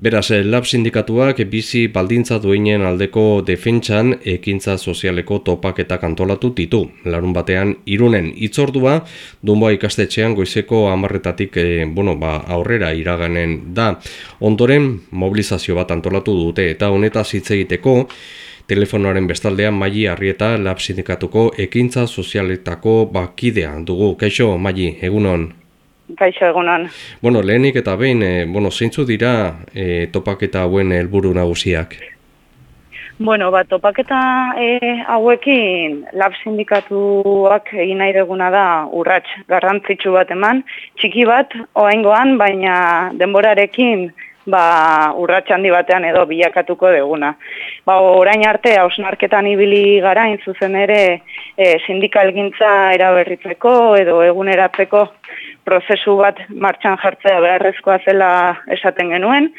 Beraz, eh, lab sindikatuak bizi baldintza duinen aldeko defentsan ekintza sozialeko topaketak antolatu ditu. Larun batean, irunen itzordua, dunboa ikastetxean goizeko amarretatik e, bueno, ba, aurrera iraganen da. Ondoren, mobilizazio bat antolatu dute eta honetaz hitz egiteko, telefonoaren bestaldean Maili Arrieta lab sindikatuko ekintza sozialetako bakidea dugu. Kaixo, Maili, egunon? Kaixo egunon. Bueno, lehenik eta behin, e, bueno, zeintzu dira e, topaketa hauen helburu nagusiak? Bueno, ba, topaketa e, hauekin lab sindikatuak egin nahi deguna da urrats garrantzitsu bat eman, txiki bat, oaingoan, baina denborarekin ba, urrats handi batean edo bilakatuko deguna. Ba, orain arte, hausnarketan ibili gara, zuzen ere, e, sindikalgintza eraberritzeko edo eguneratzeko prozesu bat martxan jartzea beharrezkoa zela esaten genuen,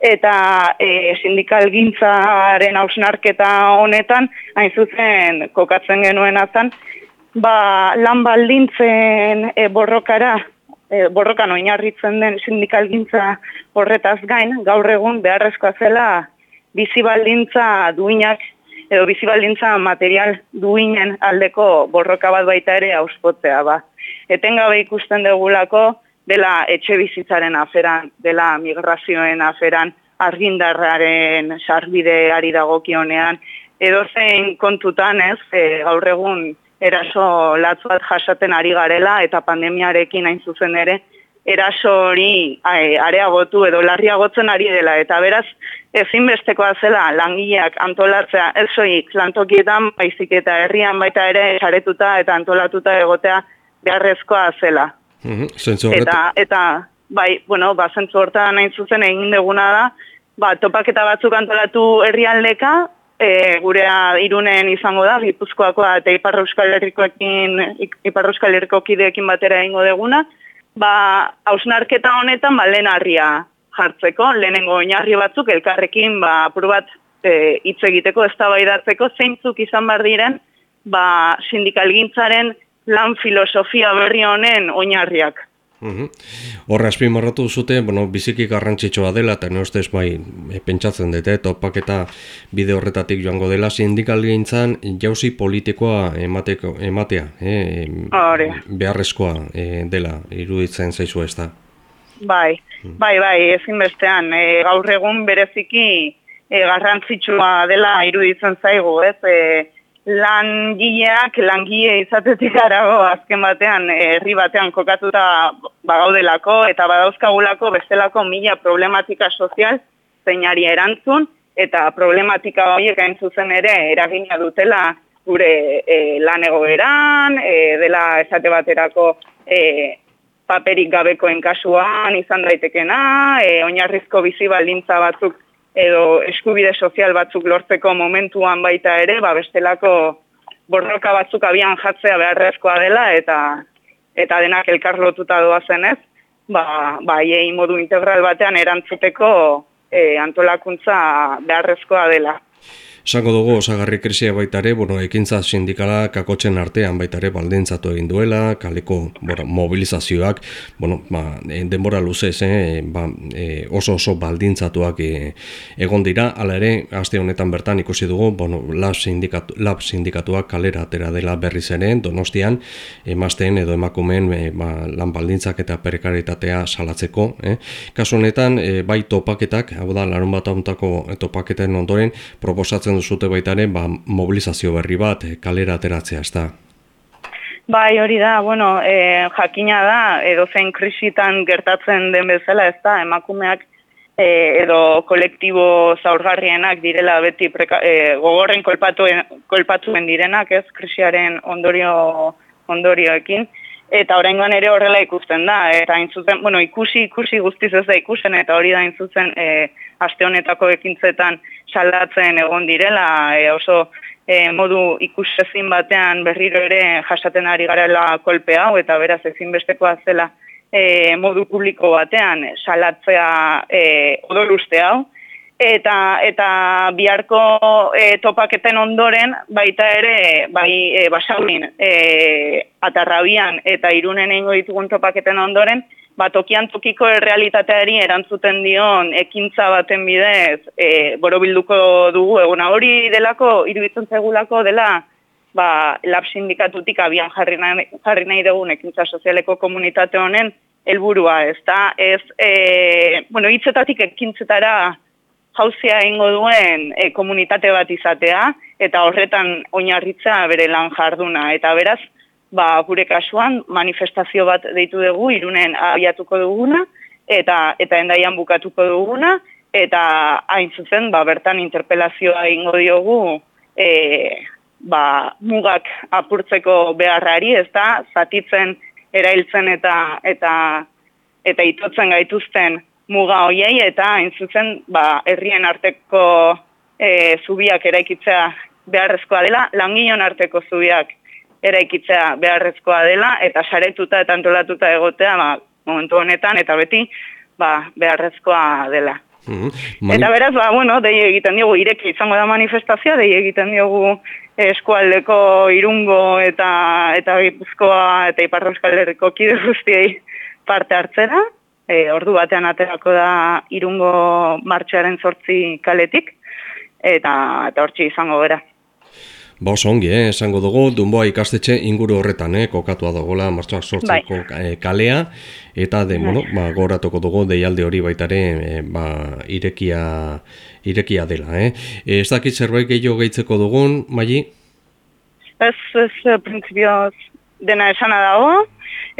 eta e, sindikalgintzaren hausnarketa honetan, hain zuzen kokatzen genuen azan, ba, lan baldintzen e, borrokara, e, borrokan oinarritzen den sindikalgintza horretaz gain, gaur egun beharrezkoa zela bizi baldintza duinak edo bizi baldintza material duinen aldeko borroka bat baita ere auspotzea ba etengabe ikusten dugulako dela etxe bizitzaren aferan, dela migrazioen aferan, argindarraren sarbideari dagokionean, edo zein kontutan ez, e, gaur egun eraso latzu bat jasaten ari garela eta pandemiarekin hain zuzen ere, eraso hori areagotu edo larriagotzen ari dela. Eta beraz, ezinbestekoa zela langileak antolatzea ez soik lantokietan, baizik eta herrian baita ere saretuta eta antolatuta egotea beharrezkoa zela. Mm eta, eta, bai, bueno, ba, zentzu hortan nahi zuzen egin deguna da, ba, topaketa batzuk antolatu herrialdeka, e, gurea irunen izango da, Gipuzkoakoa eta Iparra Euskal Herrikoekin, Iparra Euskal Herriko kideekin batera egingo deguna, ba, hausnarketa honetan, ba, lehen jartzeko, lehenengo oinarri batzuk, elkarrekin, ba, apur bat, e, hitz egiteko, ez zeintzuk izan bar diren, ba, sindikalgintzaren lan filosofia berri honen oinarriak. Horra espi marratu zute, bueno, biziki garrantzitsua dela, eta ne ustez bai e, pentsatzen dute, topaketa bide horretatik joango dela, sindikal gintzan jauzi politikoa emateko, ematea, eh, beharrezkoa e, dela, iruditzen zaizu ez da. Bai, mm. bai, bai, ezin bestean, e, gaur egun bereziki e, garrantzitsua dela iruditzen zaigu, ez, e, langileak langile izatetik arago azken batean herri batean kokatuta bagaudelako eta badauzkagulako bestelako mila problematika sozial zeinari erantzun eta problematika horiek hain zuzen ere eragina dutela gure e, lan egoeran, e, dela esate baterako e, paperik gabekoen kasuan izan daitekena, e, oinarrizko bizi baldintza batzuk edo eskubide sozial batzuk lortzeko momentuan baita ere, ba bestelako borroka batzuk abian jatzea beharrezkoa dela eta eta denak elkar lotuta doa zenez, ba ba modu integral batean erantzuteko e, antolakuntza beharrezkoa dela. Esango dugu osagarri krisia baita ere, bueno, ekintza sindikala kakotzen artean baita ere baldintzatu egin duela, kaleko bora, mobilizazioak, bueno, ba, e, denbora luzez, eh, ba, e, oso oso baldintzatuak e, egon dira, hala ere, aste honetan bertan ikusi dugu, bueno, lab, sindikatu, lab sindikatuak kalera atera dela berriz ere, donostian, emazten edo emakumen e, ba, lan baldintzak eta perikaritatea salatzeko. Eh? Kasu honetan, e, bai topaketak, hau da, larun bat topaketen ondoren, proposatzen proposatzen duzute baitare, ba, mobilizazio berri bat, eh, kalera ateratzea, ez da? Bai, hori da, bueno, e, jakina da, edo zen krisitan gertatzen den bezala, ez da, emakumeak e, edo kolektibo zaurgarrienak direla beti preka, e, gogorren kolpatuen, kolpatuen direnak, ez, krisiaren ondorio, ondorioekin, eta oraingoan ere horrela ikusten da eta hain zuzen bueno ikusi ikusi guztiz ez da ikusten eta hori da hain zuzen e, aste honetako ekintzetan salatzen egon direla e, oso e, modu ikusezin batean berriro ere jasaten ari garela kolpe hau eta beraz ezinbestekoa zela e, modu publiko batean salatzea e, odoruste hau. Eta eta biharko e, topaketen ondoren baita ere bai e, basaurin e, atarrabian eta irunen eingo ditugun topaketen ondoren ba, tokian tokiko errealitateari erantzuten dion ekintza baten bidez e, borobilduko dugu eguna hori delako, iruditzen zegulako dela ba, lab sindikatutik abian jarri nahi, jarri nahi dugun ekintza sozialeko komunitate honen helburua ez da, ez, e, bueno, hitzetatik ekintzetara jauzia ingo duen e, komunitate bat izatea, eta horretan oinarritza bere lan jarduna, eta beraz, ba, gure kasuan manifestazio bat deitu dugu, irunen abiatuko duguna, eta eta endaian bukatuko duguna, eta hain zuzen, ba, bertan interpelazioa ingo diogu, e, ba, mugak apurtzeko beharrari, ez da, zatitzen, erailtzen eta eta eta itotzen gaituzten muga hoiei eta hain zuzen ba herrien arteko e, zubiak eraikitzea beharrezkoa dela, langileon arteko zubiak eraikitzea beharrezkoa dela eta saretuta eta antolatuta egotea ba, momentu honetan eta beti ba, beharrezkoa dela. Mm Eta beraz, ba, bueno, dei egiten diogu, ireki izango da manifestazioa, dei egiten diogu eskualdeko irungo eta eta gipuzkoa eta ipar euskal herriko kide guztiei parte hartzera. E, ordu batean aterako da irungo martxearen sortzi kaletik, eta, eta hortzi izango bera. Ba oso ongi, eh? esango dugu, Dunboa ikastetxe inguru horretan, eh? kokatua dagoela martxoak sortzeko bai. Eh, kalea, eta de, bueno, ba, goratuko dugu deialde hori baitare e, ba, irekia, irekia dela. Eh? Ez dakit zerbait gehiago gehitzeko dugun, Magi? Ez, ez, printzipioz dena esana dago,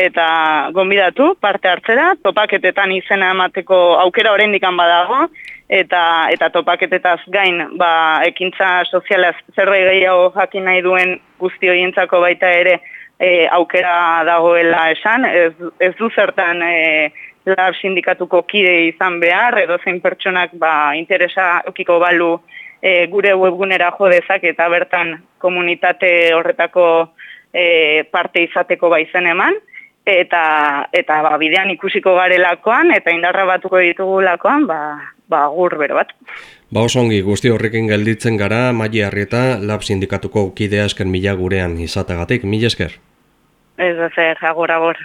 eta gonbidatu parte hartzera, topaketetan izena emateko aukera oraindikan badago, eta eta topaketetaz gain ba, ekintza sozialaz zerbait gehiago jakin nahi duen guzti horientzako baita ere e, aukera dagoela esan, ez, ez du zertan e, lab sindikatuko kide izan behar, edo zein pertsonak ba, interesa okiko balu e, gure webgunera jo dezak eta bertan komunitate horretako e, parte izateko baizen eman, eta eta ba, bidean ikusiko garelakoan eta indarra batuko ditugulakoan ba, ba, gur bero bat. Ba osongi, guzti horrekin gelditzen gara, maili harrieta, lab sindikatuko kidea esken mila gurean izatagatik, mila esker? Ez da zer, agur, agur.